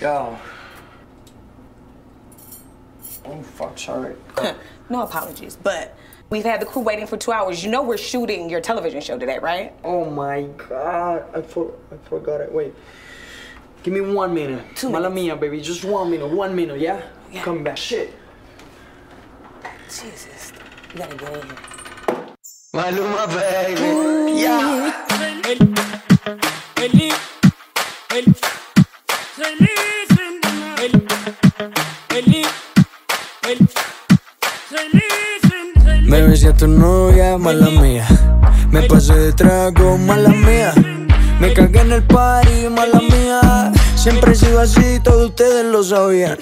Yo. Oh, fuck, sorry. no apologies, but we've had the crew waiting for two hours. You know we're shooting your television show today, right? Oh my god, I, for, I forgot it. Wait. Give me one minute. Two Mala minutes. mia, baby. Just one minute. One minute, yeah? Yeah. Come back. Shit. Jesus. You gotta get in here. Maluma, baby. Yeah. Me besé a tu novia, mala mía. Me pasé de trago, mala mía. Me cagué en el party, mala mía. Siempre he sido así, todos ustedes lo sabían.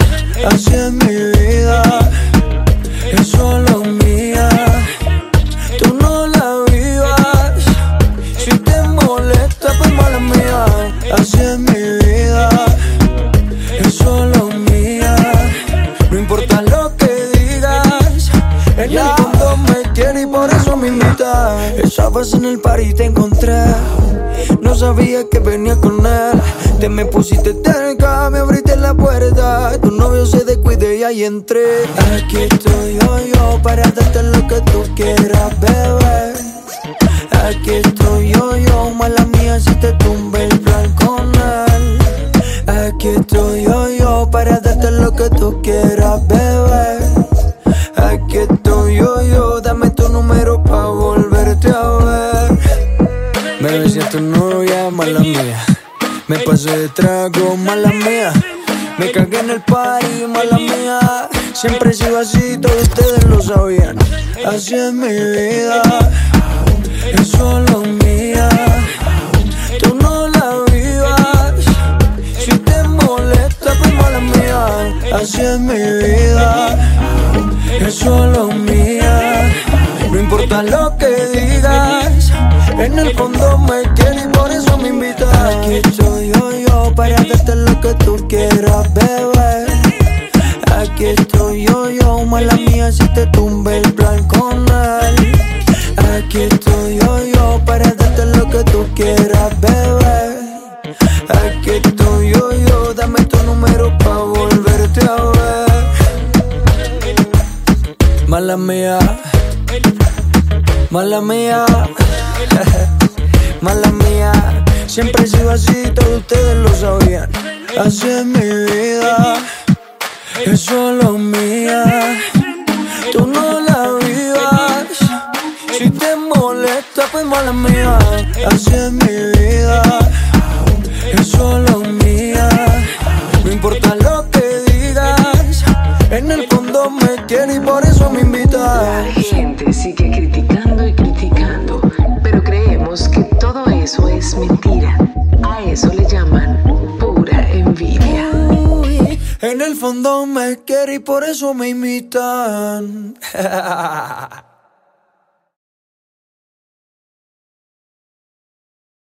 Así es mi vida, es solo Vez en el party te encontré, no sabía que venía con él. Te me pusiste cerca, me abriste la puerta. Tu novio se descuide y ahí entré. Aquí estoy yo, yo, para darte lo que tú quieras, bebé. Aquí estoy yo, yo, mala mía si te tumbe el plan con él. Aquí estoy yo, yo, para darte lo que tú quieras, A tu novia, mala mía. Me pasé de trago, mala mía. Me cagué en el party, mala mía. Siempre he sido así, todos ustedes lo sabían. Así es mi vida, es solo mía. Tú no la vivas. Si te molesta, pues mala mía. Así es mi vida, es solo mía. No importa lo que digas, en el fondo para darte lo que tú quieras, bebé. Aquí estoy yo, yo, mala mía, si te tumbe el plan con. Aquí estoy yo, yo, para darte lo que tú quieras, bebé. Aquí estoy yo, yo, dame tu número pa' volverte a ver. Mala mía, mala mía, mala mía. Siempre he sido así, todos ustedes lo sabían. Así es mi vida, es solo mía. Tú no la vivas. Si te molesta, pues mala mía. Así es mi vida, es solo mía. No importa lo que digas, en el fondo me quiere y por eso me invita. La gente sigue criticando y criticando, que todo eso es mentira. A eso le llaman pura envidia. En el fondo me quiere y por eso me imitan.